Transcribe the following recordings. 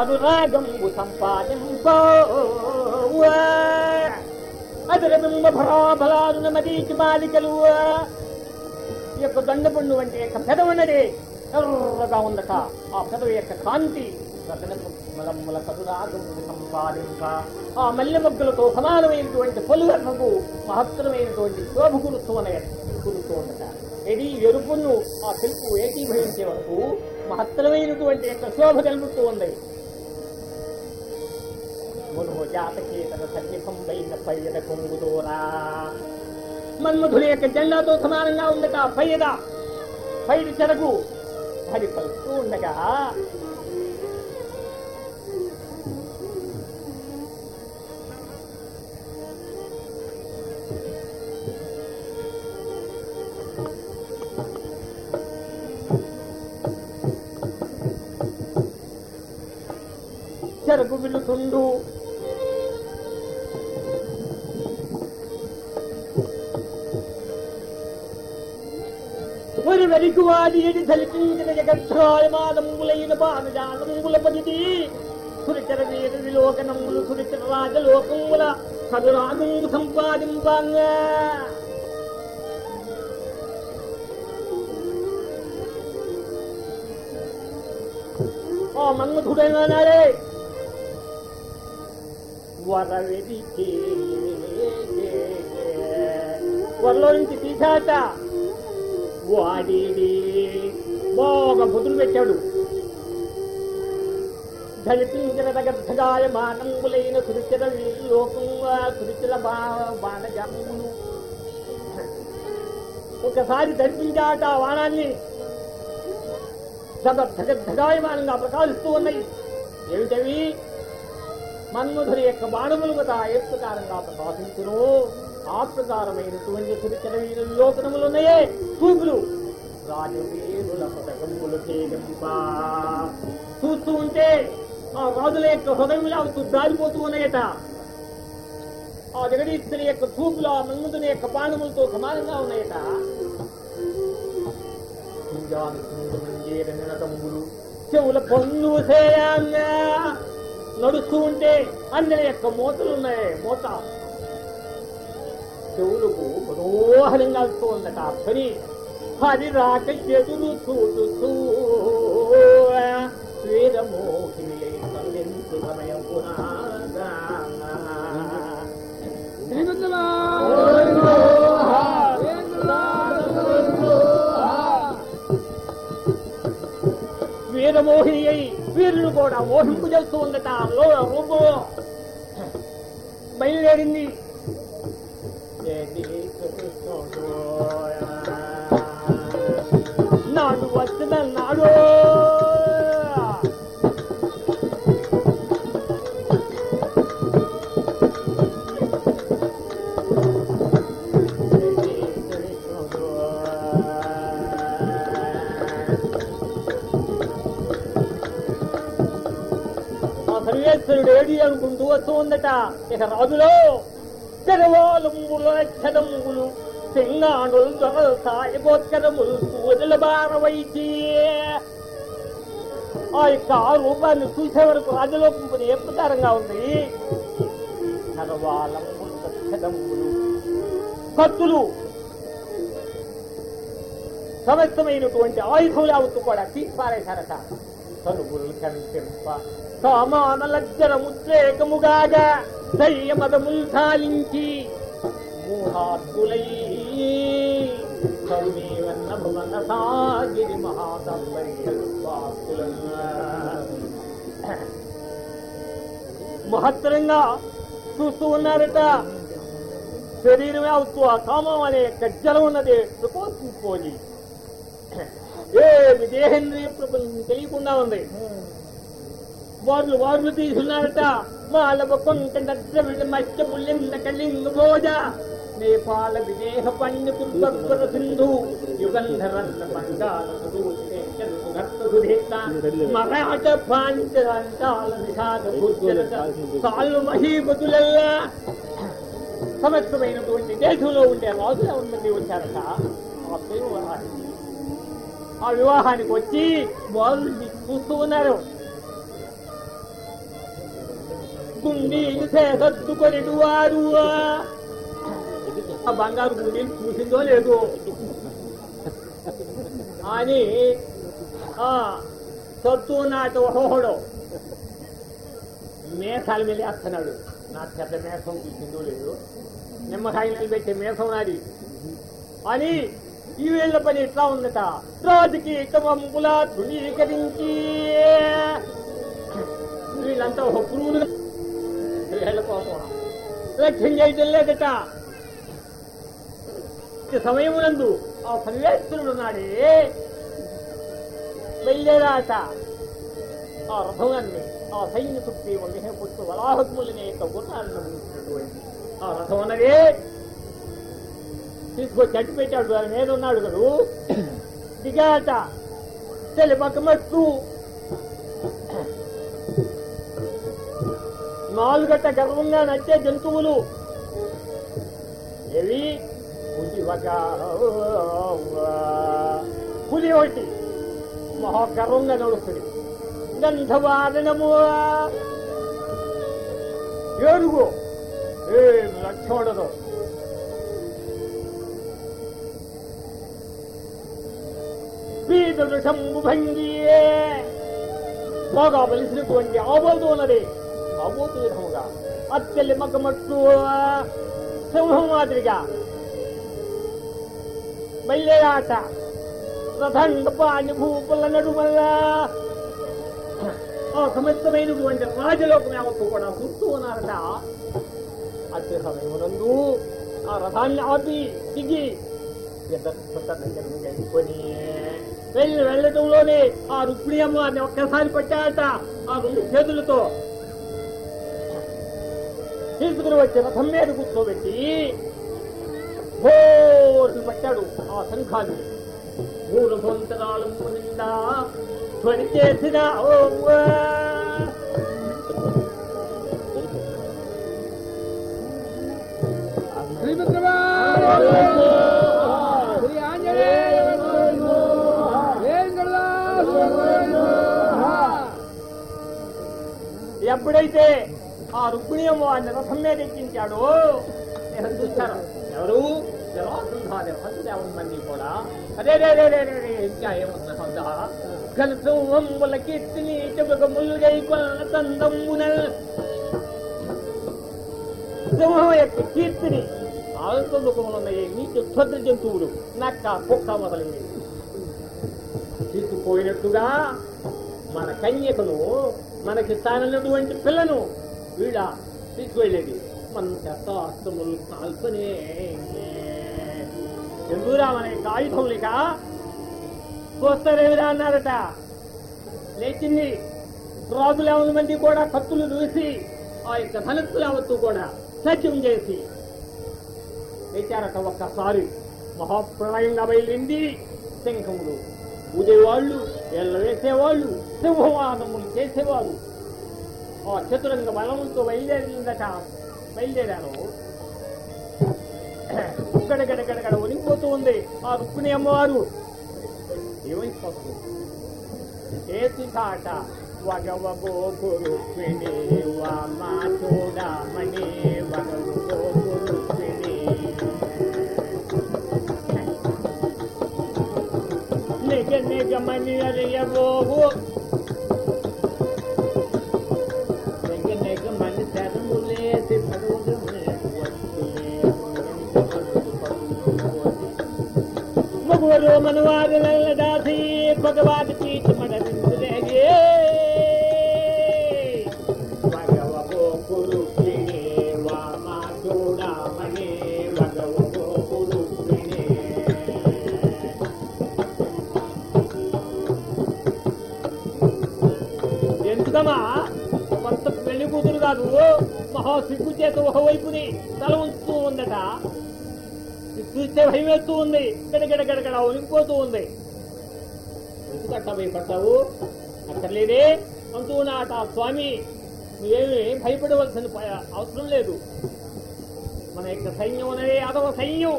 అనురాగంబు సంపాదింప అదరబింబ భరాబలారున మదీచి బాలికలు ఈ యొక్క దండపండు వంటి యొక్క పెదవున్నది ఎర్రగా ఉందట. ఆ పెదవి యొక్క కాంతి. రతనముల కదురాగములు సంపాదింప ఆ మల్లె మొగ్గలతో సమానమైనటువంటి పొలువర్ణకు మహత్తరమైనటువంటి శోభ కురుస్తూనే కురుస్తూ ఉండట ఇది ఎరుపును ఆ తెలుపు ఏకీభవించే వరకు మహత్తరమైనటువంటి యొక్క శోభ తెలుపుతూ ఉంది. మనోజాతకేతన సన్నిభంబైన పయ్యద కొంగుదోరా. మన్మధుని యొక్క జెండాతో సమానంగా ఉండగా పయ్యద పైడి చెరకు అది పలుస్తూ ఉండగా. చెరకు విలుతుండు గరికువాడిని తలిపీన జగత్రాయమానములైన బాణజానముల పదిది సురిచర వీర విలోకనములు సురిచర రాజలోకముల కరుణాగుంగు సంపాదింపాంగా ఆ మన్మధుడైనాడే వరవెది వరలో నుంచి తీశాట వాడి బాగా బుద్ధులు పెట్టాడు. ధలిపించిన దగద్ధగాయ మానంబులైన సురిచర లోకంగా సురిచల బాణజాములు ఒకసారి ధరిపించాట ఆ వానాన్ని ధగద్ధగాయమానంగా ప్రకాశిస్తూ ఉన్నాయి. ఏమిటవి? మన్మధుని యొక్క బాణములు కదా ఏ ప్రకారంగా ప్రకాశించును. ఆ ప్రకారమైనటువంటి సురిచర లోకనములు ఉన్నాయే చూపులు రాజవీరుల హృదయములు చేయంప చూస్తూ ఉంటే ఆ రాజుల యొక్క హృదయములు అవి దారిపోతూ ఉన్నాయట. ఆ జగదీశ్వరి యొక్క చూపులు ఆ మన్మధుని యొక్క బాణములతో సమానంగా ఉన్నాయట. చెవుల పన్ను నడుస్తూ ఉంటే అందరి యొక్క మూతలు ఉన్నాయి మూత. చెవులకు మనోహరంగా వస్తూ ఉందట ఆ పని హరి రాక ఎదురు చూడుతూ వీరమోహిని సమయం పునాగా వీరమోహిని అయి వీరులు కూడా మోహింపు చేస్తూ ఉందట రూపం బయలుదేరింది నాడు వచ్చిన నాడు. సర్వేశ్వరుడు ఏడి అనుకుంటూ వస్తూ ఉందట. ఇక రాజులో తెరవాలంబులు అక్షరములు సింగాణులు దొర సాయగోత్కరములు సూర్యుల బారవైచి ఆ యొక్క ఆ రూపాన్ని చూసే వరకు రాజలోకంపుని ఏ ప్రకారంగా ఉంది. తెరవాలంబులు అక్షరములు కత్తులు సమస్తమైనటువంటి ఆయుధములు యావత్తు కూడా తీసి పారేశారట కనుగులు కనిపింప సామానలజ్జర ముద్రేకముగాగా దయ్యమదముల్ ధాలించి మూఢాత్తులై కరుణీవన్న భువన సాగిరి మహత్తరంగా చూస్తూ ఉన్నారట. శరీరమే అవుతూ అకామం అనే గజ్జలం ఉన్నది. ప్రకోపించుకోని ఏ విదేహేంద్రియ ప్రపంచం తెలియకుండా ఉంది. వార్లు వార్లు తీసుకున్నారట. మాలవ కొంత నద్రవిడ మత్స్య పుల్లింద కలింగ భోజ. నేపాల విదేహ పండితుల సింధు యుగంధరన్న బంగాళ మరాఠ పాంచాల విషాద సాల్వ మహీపతులల్లా సమస్తమైనటువంటి దేశంలో ఉండే రాజులు ఎవరి వచ్చారట? ఆ వివాహానికి వచ్చి వాళ్ళు చూస్తూ ఉన్నారు. గుండీలు చేసద్దుకొనిడు వారు ఆ బంగారు గుండీలు చూసిందో లేదో? అని ఆ సత్తు నాటి ఒకడు మేసాల మీద వేస్తున్నాడు నా పెద్ద మేసం చూసిందో లేదు? నిమ్మకాయలు పెట్టే మేసం నాది. అని ఈ వేళ్ళ పని ఎట్లా ఉందట? రాజుకి తమంపుల తృణీకరించి వీళ్ళంతా ఒక పురుగులు. వీళ్ళ కోసం లక్ష్యం చేయటం లేదట. నిత్య సమయమునందు ఆ సర్వేశ్వరుడున్నాడే వెళ్ళేదాట. ఆ రథములన్నీ ఆ సైన్య శక్తి వందే పుట్టు వలాహత్ములని యొక్క గుర్రాలను ఆ రథం అన్నదే తీసుకొచ్చి అడ్డు పెట్టాడు దాని మీద ఉన్నాడు కదూ. దిగాట. తెలిపకమట్టు నాలుగట్ట గర్వంగా నచ్చే జంతువులు ఏవి? పులి ఒక పులి ఒకటి మహా గర్వంగా నడుస్తుంది గంధవాదనము ఏడుగు ఏం లక్ష్యం ఉండదు పీతృషంబు భంగియే బాగా బలిసినటువంటి ఆబోతు ఉన్నది ఆబోతు విధముగా అత్తెల్లి మగ్గమట్టు సింహం మాదిరిగా బయలుదేరాట రథండ పాణి భూపుల నడుమల్ల. ఆ సమస్తమైనటువంటి రాజలోకం యావత్తు కూడా చూస్తూ ఉన్నారట. అతి సమయమునందు ఆ రథాన్ని ఆపి దిగి కొని వెళ్ళి వెళ్ళటంలోనే ఆ రుక్మిణి అమ్మవారిని ఒక్కసారి పట్టాట ఆ రెండు చేతులతో. తీసుకుని వచ్చి రథం మీద కూర్చోబెట్టి భోర్లు పట్టాడు ఆ శంఖాన్ని మూడు సంవత్సరాలు నిండా ధ్వని చేసిన ఎప్పుడైతే ఆ రుక్మిణి అమ్మవారిని రథం మీద ఎక్కించాడో నేను చూశాను. ఎవరు జలాసుధారి మంది కూడా అదే రే రే రే ఇంకా ఏమున్నా సొంత కలుసంబుల కీర్తిని చెబుకములు గై కొన్న తందమ్మున సింహం యొక్క కీర్తిని ఆల్పముఖములు ఉన్నాయి నీకు క్షుద్ర జంతువులు నక్క కుక్క మొదలైనవి తీసుకుపోయినట్టుగా మన కన్యకను మనకి తానటువంటి పిల్లను వీళ్ళ తీసుకువెళ్ళేది మనం చెత్త కాల్పనే ఎందుకురా మన యొక్క లేక చూస్తారేమిరా అన్నారట. లేచింది. రాజులు మంది కూడా కత్తులు దూసి ఆ యొక్క ధనస్సులవత్తు కూడా సత్యం చేసి లేచారట ఒక్కసారి. మహాప్రళయంగా బయలుంది శంఖములు. ఊదేవాళ్ళు ఎల్ల వేసేవాళ్ళు సింహవాదములు చేసేవాళ్ళు ఆ చతురంగ బలములతో బయలుదేరిందట. బయలుదేరాను గడగడగడగడ ఒలిగిపోతూ ఉంది. ఆ రుక్కుని అమ్మవారు. ఏమైపోతుంది? చేతి తాట వగవబోకు రుక్మిణి వామ చూడమణి వగవబోకు రుక్మిణి. నిజ భగవాన్ పీఠ మడవిందులేగే భగవో కురు వామ చూడమణి భగవో కురు ఎందుకమ్మా? కొత్త పెళ్ళి కూతురు కాదు మహా సిగ్గు చేత ఒకవైపుని తల ఉంచుతూ ఉందట. చూస్తే భయం వేస్తూ ఉంది గడగడగడగడ గడగడ ఉనికిపోతూ ఉంది. అట్లా భయపడతావు? అక్కర్లేదే. అంటూ నాట స్వామి నువ్వేమి భయపడవలసిన అవసరం లేదు. మన యొక్క సైన్యం అనేది అదవ సైన్యం.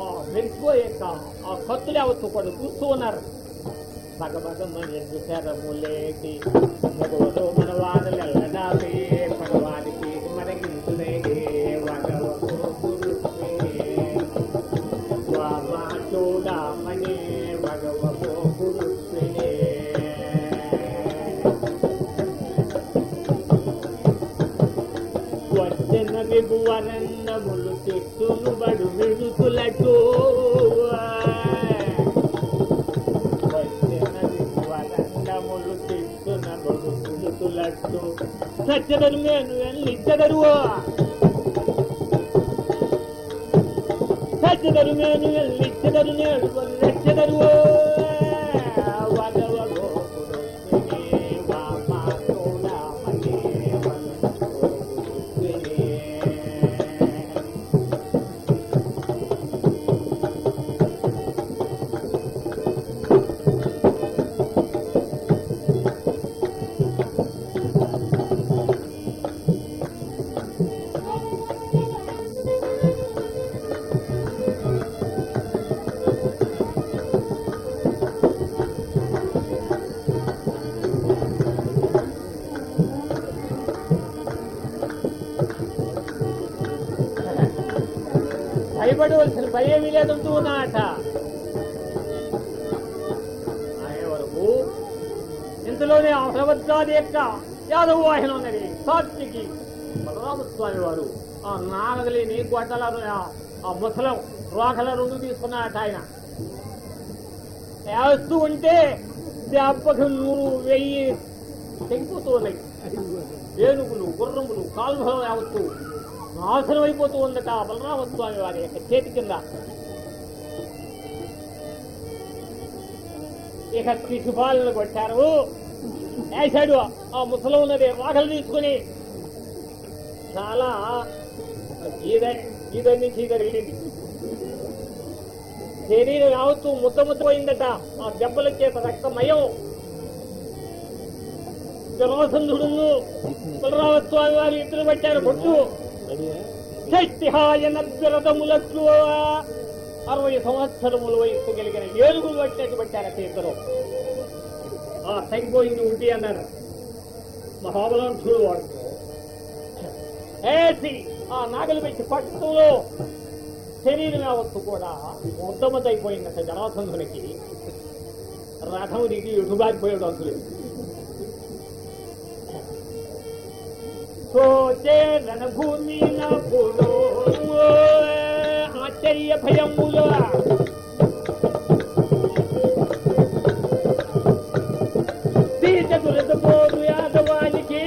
ఆ యొక్క ఆ కత్తులు యావత్తు కూడా చూస్తూ ఉన్నారు. భగభగమని శరములేటి భగవతో మన వాదలు వచ్చిన విభువరన్నములు చెట్టును బడు విడుతులట్టు వచ్చిన చెట్టున బడు విడుకులట్టు సత్యదరు నేను వెళ్ళిచ్చదరు సత్యదరు నేను వెళ్ళిచ్చదరు నేడు వెళ్ళెచ్చదరు భయపడవలసిన భయమీ లేదంటూ ఉన్నాట అయ్యే వరకు ఇంతలోనే ఆ భగవద్గాది యొక్క యాదవ వాహిన ఉన్నది సాత్వికి బలరామస్వామి వారు. ఆ నాగలిని గొడ్డలను ఆ ముసలం రోకల రెండు తీసుకున్నారట ఆయన. వేస్తూ ఉంటే దెబ్బకు నూరు వెయ్యి తెగిపోతూ ఉన్నాయి. ఏనుగులు గుర్రములు కాల్వలు యావత్తు నాశనం అయిపోతూ ఉందట బలరామస్వామి వారి యొక్క చేతి కింద. ఇక శిశుపాలను కొట్టారు. వేశాడు. ఆ ముసలం ఉన్నది వాకలు తీసుకుని. చాలా ఈదని నుంచి ఈద వెళ్ళింది. శరీరం యావత్తు ముద్ద ముద్దపోయిందట ఆ దెబ్బల చేత రక్తమయం. జలవసంధుడును బలరామస్వామి వారు ఇద్దరు పట్టారు. కొట్టు శక్తిహాయ నద్విరథములకు అరవై సంవత్సరముల వయస్సు కలిగిన ఏనుగులు పట్టినట్టు పట్టారట ఇద్దరు ఆ తగ్గిపోయింది ఉంటే అన్నారు. మహాబలంతుడు వాడు. ఏసి ఆ నాగలు పెట్టి పట్టులో శరీరం యావత్తు కూడా మొత్తమతైపోయిందట జనాసంధునికి రథం దిగి ఎటుబాగిపోయాడు అసలు? సోచే రణభూమి నపులో ఆశ్చర్య భయములో తీర్చ దురదపోడు యాదవానికి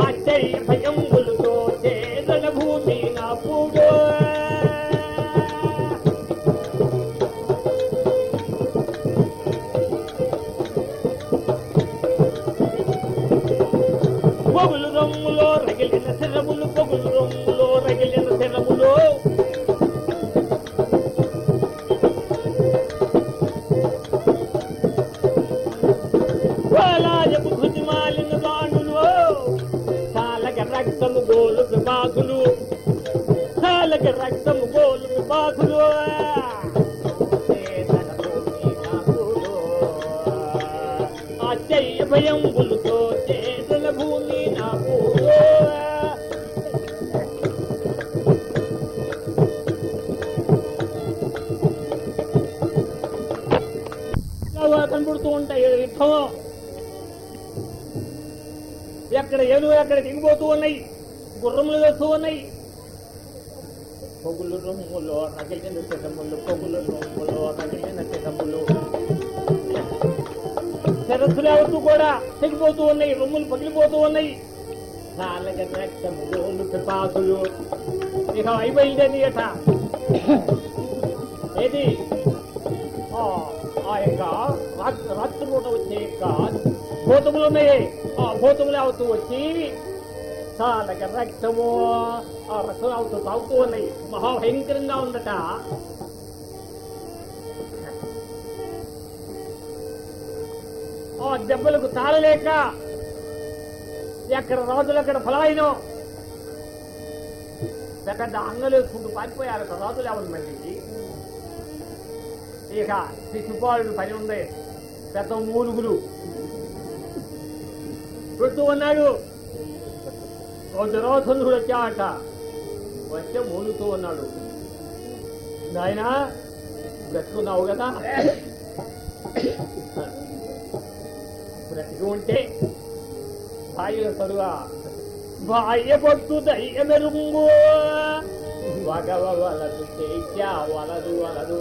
ఆశ్చర్య భయములతో చేదన భూమి నాపుడో que el que ఎక్కడ దిగిపోతూ ఉన్నాయి. గుర్రములు వేస్తూ ఉన్నాయి. పొగులు రొమ్ములో రగిలిన శరములు పొగులు రొమ్ములో రగిలిన శరములు శరస్సులు అవుతూ కూడా తెగిపోతూ ఉన్నాయి రొమ్ములు పగిలిపోతూ ఉన్నాయి. నాలుగ రక్తములు పిపాసులు ఇక అయిపోయింది అట ఏది? ఆ యొక్క రాత్రి రాత్రిపూట వచ్చే యొక్క భూతములు ఉన్నాయి. అనుభూతములు అవుతూ వచ్చి చాలక రక్తము ఆ రక్తం అవుతూ తాగుతూ ఉన్నాయి మహాభయంకరంగా ఉందట. ఆ దెబ్బలకు తాళలేక ఎక్కడ రాజులు అక్కడ ఫలాయినో పెద్ద అంగలేసుకుంటూ పారిపోయారట రాజులు ఎవరు మళ్ళీ? ఇక శిశుపాలుడు పని ఉంది పెద్ద మూలుగులు పెడుతూ ఉన్నాడు. ఓ జరాసంధుడు వచ్చాట వచ్చే మూలుగుతూ ఉన్నాడు. నాయనా బ్రతుకున్నావు కదా? బ్రతికి ఉంటే భార్య సరుగా భార్య పొత్తు దయ్య వగవ వలదు చేశా వలదు వలదు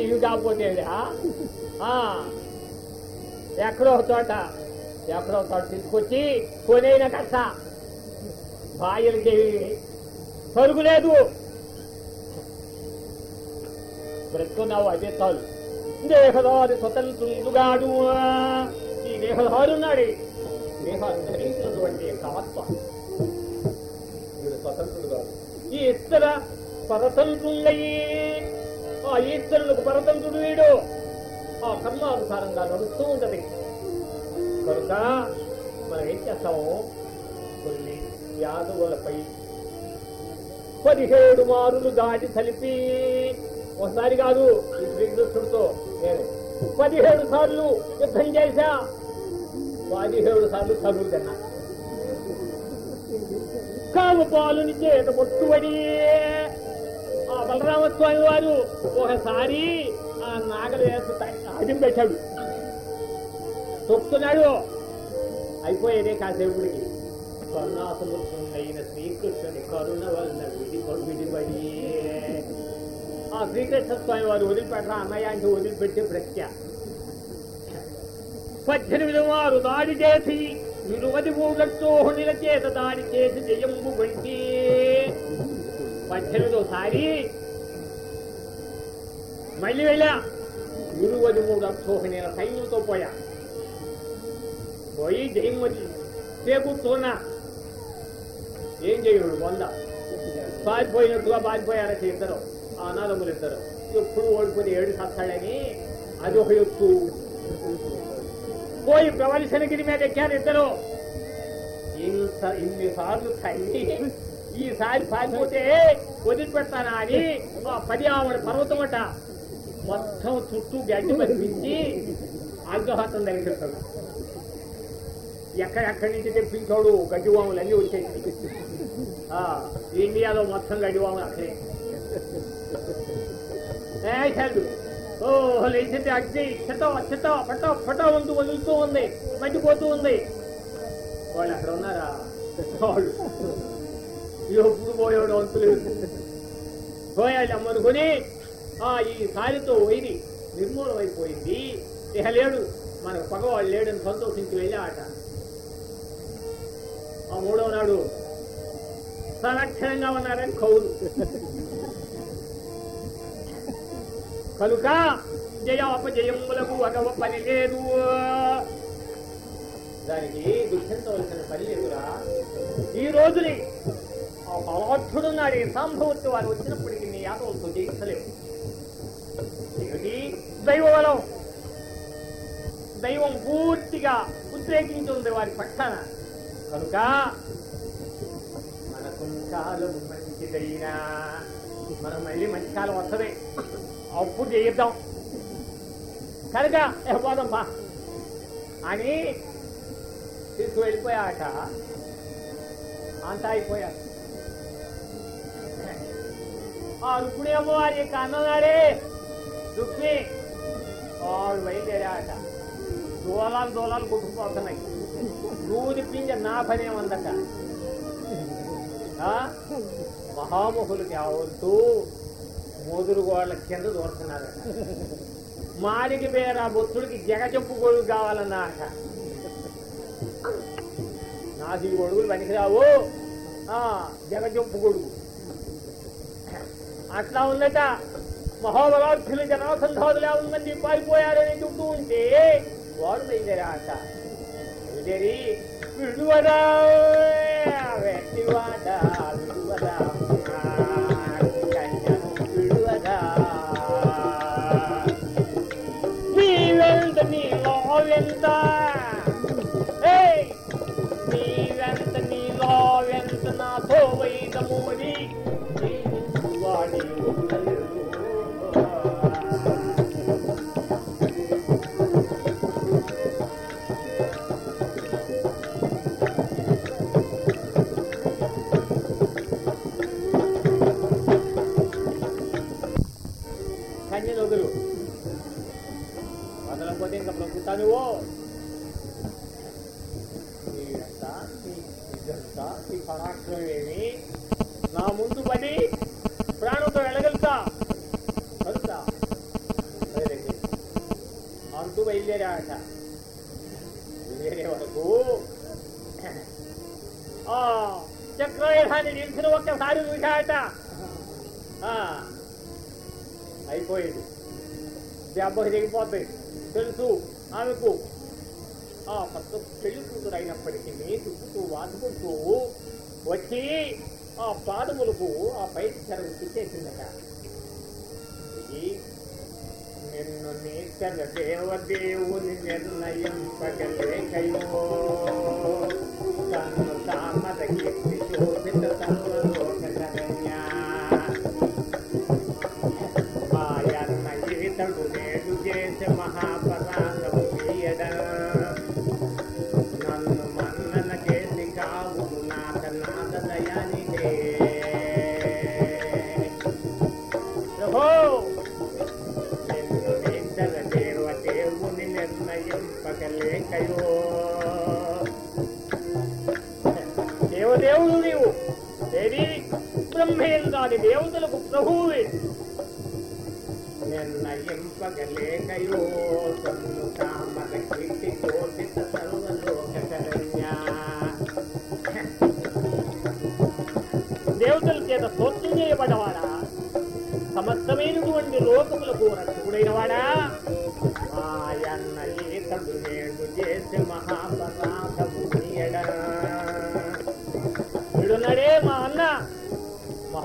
ఇవి కాకపోతే ఆ, ఎక్కడో చోట ఎక్కడో చోట తీసుకొచ్చి కొనైన కష్ట భార్యలకి పరుగులేదు బ్రతుకున్నావు అదే చాలు. దేహదారి స్వతంత్రుడుగాడు ఈ దేహదారున్నాడు దేహాన్ని ధరించినటువంటి యొక్క ఆత్మ స్వతంత్రుడు కాదు ఈ ఇతర పరతంత్రులయ్యి ఆ ఈశ్వరులకు పరతంత్రుడు వీడు. ఆ కర్మానుసారంగా నడుస్తూ ఉండదు కనుక మనం ఏం చేస్తాము కొన్ని యాదవులపై పదిహేడు మారులు దాటి కలిపి ఒకసారి కాదు ఈ శ్రీకృష్ణుడితో నేను పదిహేడు సార్లు యుద్ధం చేశా. పదిహేడు సార్లు చదువు తిన్నా. కాము చేత పొట్టుబడి ఆ బలరామస్వామి వారు ఒకసారి ఆ నాగలు వేసి పెట్టాడు. తొక్కుతున్నాడు. అయిపోయేదే కాసేపుడికి స్వర్ణాసముద్రుడైన శ్రీకృష్ణుని కరుణ వలన విడి విడిబడి ఆ శ్రీకృష్ణ స్వామి వారు వదిలిపెట్టరా అన్నయ్య అంటే వదిలిపెట్టే ప్రత్య. పద్దెనిమిది వారు దాడి చేసి ఇరువది మూడోహునిల చేత దాడి చేసి జయంబు వంటి పద్దెనిమిదోసారి మళ్ళీ వెళ్ళా. ఇరువది మూడు అక్షోహిణీల సైన్యంతో పోయా పోయి జయం వచ్చి చేకూర్చున్నా ఏం చేయడు వంద పారిపోయినట్టుగా పారిపోయారట ఇద్దరు ఆ అనాథములు ఇద్దరు ఎప్పుడు ఓడిపోతే ఏడు సత్తాడని అది ఒక ఎత్తు పోయి ప్రవలసనగిరి మీద ఎక్కారు ఇద్దరు ఇంత ఇన్ని సార్లు తల్లి ఈసారి పారిపోతే వదిలిపెడతానా అని పది ఆవిడ పర్వతం అట మొత్తం చుట్టూ గడ్డి పంపించి అగ్రహాతం తగ్గిస్తాడు ఎక్కడెక్కడి నుంచి తెప్పించాడు? గడ్డివాములు అన్నీ వచ్చాయి. ఇండియాలో మొత్తం గడ్డివాములు అక్కడే. ఏ చల్లు ఓ లేచింది అగ్ని. చెట్ట చెట్ట పట్ట పట్ట ఉంటూ వదులుతూ ఉంది. మట్టిపోతూ ఉంది. వాళ్ళు అక్కడ ఉన్నారా? వాళ్ళు. ఎప్పుడు పోయాడు అంతులేదు పోయాలి అమ్మనుకొని ఆ ఈ సారితో వైరి నిర్మూలమైపోయింది. ఇక లేడు. మనకు పగవాడు లేడని సంతోషించి వెళ్ళాట ఆ మూడవ నాడు సంరక్షణంగా ఉన్నారని కౌలు. కనుక జయాపజయములకు అగవ పని లేదు. దానికి దుఃఖించవలసిన పని లేదురా. ఈ రోజుని ఆ బలాఢ్యుడున్నాడు ఈ సంభవత్తు వారు వచ్చినప్పటికీ నీ యాదవులతో జయించలేవు ఏమిటి దైవ బలం దైవం పూర్తిగా ఉద్రేకించుంది వారి పక్షాన. కనుక మనకు కాలం మంచిదైనా మనం మళ్ళీ మంచి కాలం వస్తుంది. అప్పుడు చేయిద్దాం. కనుక ఏ పోదాం అని తీసుకు వెళ్ళిపోయాక అంతా అయిపోయారు. ఆ రుక్మిణి అమ్మవారి యొక్క అన్నదారే రుక్మి. వాళ్ళు బయలుదేరాట దూలాలు దూలాలు కొట్టుకుపోతున్నాయి. దూది పింజ నా పనే ఉందట ఆ? మహామహులకి ఆవుతూ మోదురు గోళ్ళ కింద దూరుతున్నారట మాడికి పేర బొత్తుడికి చెప్పు గొడుగు కావాలన్నాక నాసి గొడుగులు పనికిరావు. ఆ, చెప్పు గొడుగు అట్లా ఉందట. మహాబలార్థులు జనాసంధాదులు యాభై మంది పారిపోయారని చెబుతూ ఉంటే వాడు బయలుదేరాట బయలుదేరి విడువరా వెట్టివాడ విడువరా కన్యను విడువరా నీ వెంట నీలో వెంట చక్రవేధాన్ని ఒక్కసారి చూశాట ఆ, అయిపోయింది. దెబ్బకి దిగిపోతాయి తెలుసు ఆమెకు. ఆ కొత్త పెళ్ళి కూతురు అయినప్పటికీ చుట్టూ వాదుకుంటూ వచ్చి ఆ పాదములకు ఆ పైకి చెరువు తిట్టేసిందట నిన్ను నీచల దేవదేవుని నిర్ణయం పగలేకయో. తన్ను తామద కీర్తి దేవుడు నీవు. దేవి బ్రహ్మేంద్రాది దేవతలకు ప్రభువే. నిర్ణయింపగలేకయో తన్ను కామద కీర్తి శోభిత సర్వలోక దేవతల చేత స్తోత్రం చేయబడవాడా సమస్తమైనటువంటి లోకములకు రక్షకుడైన వాడా ఆయన్న ఈతడు నేడు చేసి మహాపరా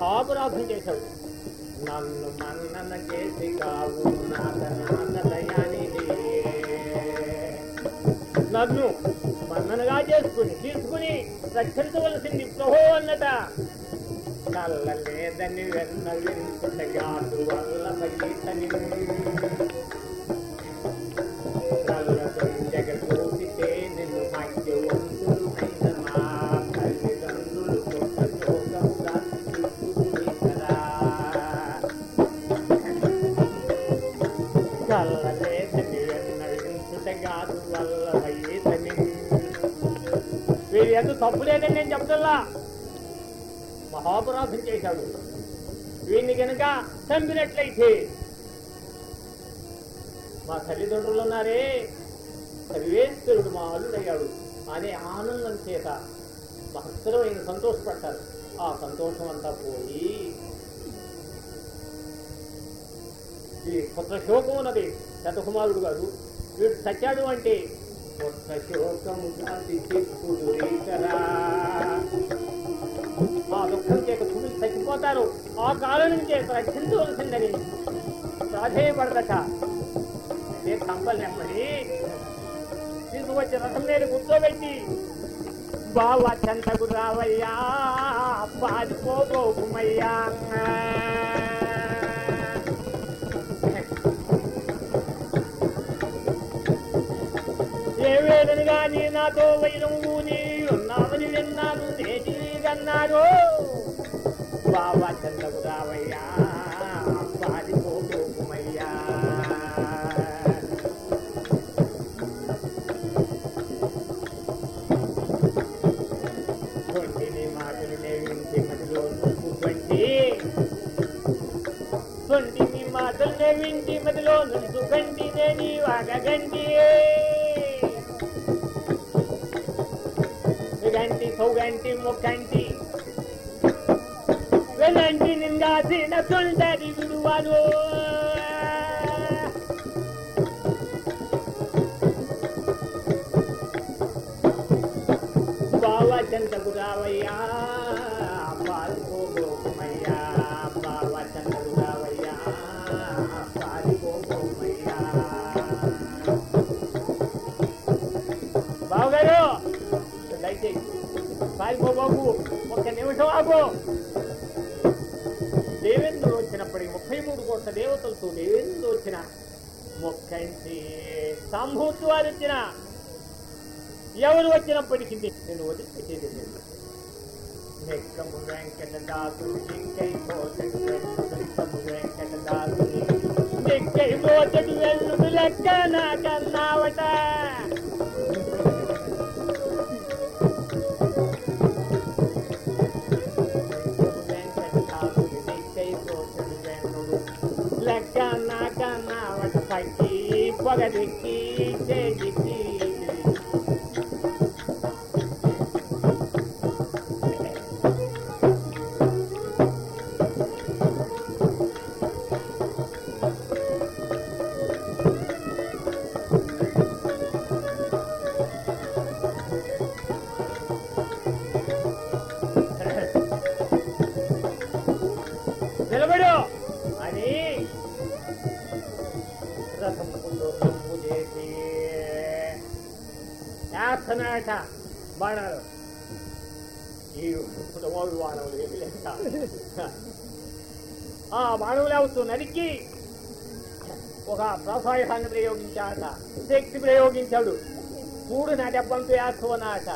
మహాపరాధం చేశాడు. నన్ను మన్నన చేసి కావు నన్ను మన్ననగా చేసుకుని తీసుకుని రక్షించవలసింది ప్రభో అన్నట. కల్లలేదని వెన్న వింటుగాదు వల్ల తప్పు లేదని నేను చెప్తున్నా? మహాపరాధం చేశాడు. వీడిని కనుక చంపినట్లయితే మా తల్లిదండ్రులు ఉన్నారే సర్వేశ్వరుడు మా అల్లుడయ్యాడు అనే ఆనందం చేత మహత్తరమైన సంతోషపడ్డారు. ఆ సంతోషం అంతా పోయి ఈ పుత్ర శోకం ఉన్నది శతకుమారుడు గారు. వీడు చచ్చాడు అంటే పుత్ర శోకము కాసి చిక్కుదురీకరా ఆ దుఃఖం చేత కుమిలి చచ్చిపోతారు ఆ కాలం చేత రక్షించవలసిందని ప్రాధేయపడదట నేను కంపల్ నెమ్మడి తీసుకొచ్చి రథం నేను కూర్చోబెట్టి బావా చెంతకు రావయ్యా పారిపోబోకుమయ్యా ఏ గాని నాతో వైరము నీ ఉన్నామని విన్నాను నేటిగన్నాడు బాబా చందకు రావయ్యా పారిపోకుమయ్యా కొంటిని మాటలు నేవించి మదిలో నొప్పుకొంటి కొంటిని మాటలు నేవించి మదిలో నొప్పుకొంటి నేని వాగగండి గంటి సౌగంటి ముక్కంటి. వెనంటి నిందాసిన తొందరి విడువను బావ చెంతకు రావయ్యా. ఆగిపో బాబు. ఒక్క నిమిషం ఆగో. దేవేంద్రుడు వచ్చినప్పటికి ముప్పై మూడు కోట్ల దేవతలతో దేవేంద్రుడు వచ్చిన మొక్కంచి సంభూతి వారు వచ్చిన ఎవరు వచ్చినప్పటికీ నేను వదిలిపెట్టేది లేదు. నెక్కము వెంకటదాసు నెక్కము వెంకట దాసుని దిక్కై వెళ్ళు లెక్క నాకన్నావట. వెంకట దిక్కి చేతికి నరికి ఒక ప్రసాయకాన్ని ప్రయోగించాట శక్తి ప్రయోగించాడు. చూడు నా దెబ్బంతో వేస్తున్నాట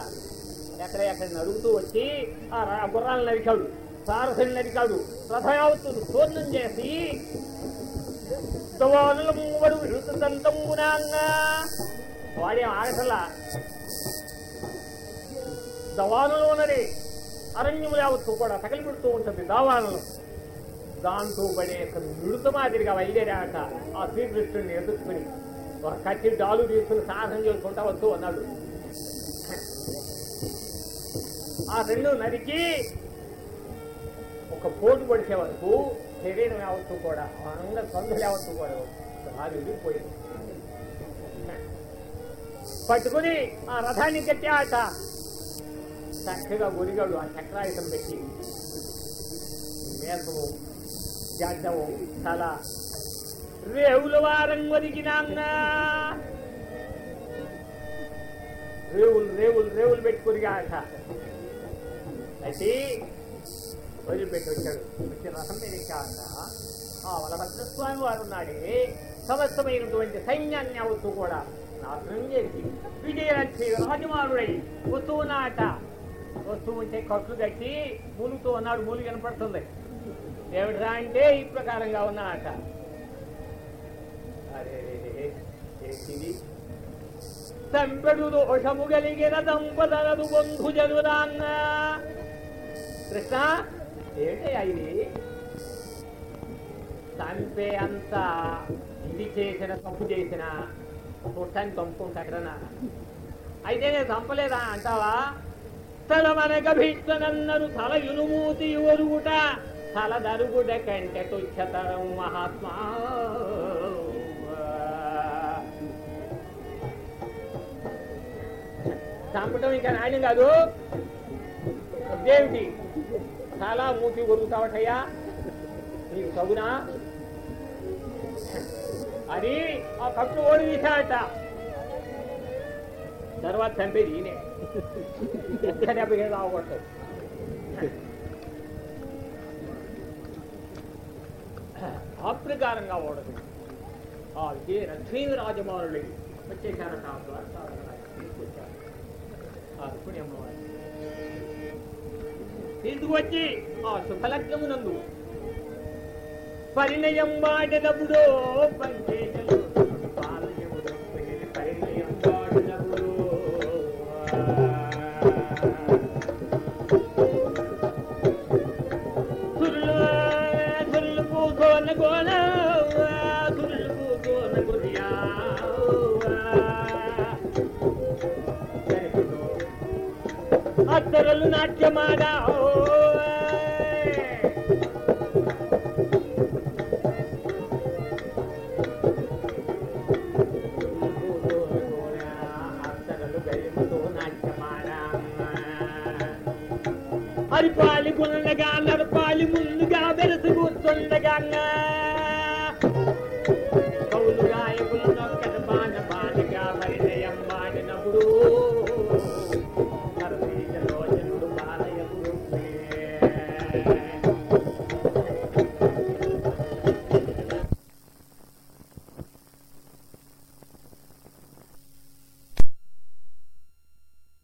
ఎక్కడ ఎక్కడ నరుగుతూ వచ్చి ఆ ర- గుర్రాలను నరికాడు సారథిని నరికాడు. రథయావత్తును పూర్ణం చేసి దవానులు మూవడు వాడే ఆడసలా దవానులు ఉన్నది. అరణ్యములు యావత్తు కూడా తగిలిపెడుతూ ఉంటుంది. దావానులు దాంతో పడే మిడుత మాదిరిగా బయలుదేరాక ఆ శ్రీకృష్ణుడిని ఎదుర్కొని ఒక కత్తి డాలు తీసుకుని సాహసం చేసుకుంటా వస్తూ అన్నాడు ఆ రెండు నరికి ఒక పోటు పడిచే వరకు శరీరం యావత్తు కూడా అంగ సందులు యావత్తు కూడా పోయింది విడిపోయింది పట్టుకుని ఆ రథాన్ని కట్టాట చక్కగా గురిగాడు ఆ చక్రాయుధం పెట్టి మేసము జాతము తల. రేవుల వారం ఒదిగినాంగా రేవులు రేవులు రేవులు పెట్టుకుని ఆట అయితే వదిలిపెట్టి వచ్చాడు. వచ్చి రథం మీద ఎక్కాక ఆ వలభద్రస్వామి వారు ఉన్నాడే. సమస్తమైనటువంటి సైన్యాన్ని అవుతూ కూడా నాశనం చేసి విజయలక్ష్మి రాజమానుడై వస్తూ ఉన్నాట వస్తూ ఉంటే కట్లు కట్టి మూలుగుతూ ఉన్నాడు. మూలు కనపడుతుంది. ఏమిట్రా అంటే ఈ ప్రకారంగా ఉన్నాట అరే ఏంటిది? తంపెడు దోషము కలిగిన దంపతలదు బంధు జనురాంగ కృష్ణ ఏమిటయ్యా ఇది? చంపే అంత ఇది చేసిన తప్పు చేసిన చూడటానికి చంపుకుంటా ఎక్కడన్నా అయితే నేను చంపలేదా అంటావా? తల మనక భీష్మనన్నను తల యునుమూతి ఒరుగుట. తల దరుగుట కంటే తుచ్చతరం మహాత్మా చంపటం ఇంకా నాణ్యం కాదు అదేమిటి చాలా మూతి కొరుకుతావటయ్యా నీకు చదువునా అది ఆ కట్టు ఓడి తీశాడట తర్వాత చంపేది ఈయనే ఒక్క దెబ్బకి రావకూడదు ఆ ప్రకారంగా ఆ విజయ లక్ష్మీ రాజమానులు వచ్చేసారట ఆ ద్వారకాలను తీసుకొచ్చారు. ఆ రుక్మిణి అమ్మవారు తీసుకువచ్చి ఆ శుభలగ్నమునందు పరిణయం వాడినప్పుడు పంచేతలు అత్తరలు నాట్యమాడా అరిపాలి గుండగా నడపాలి ముందు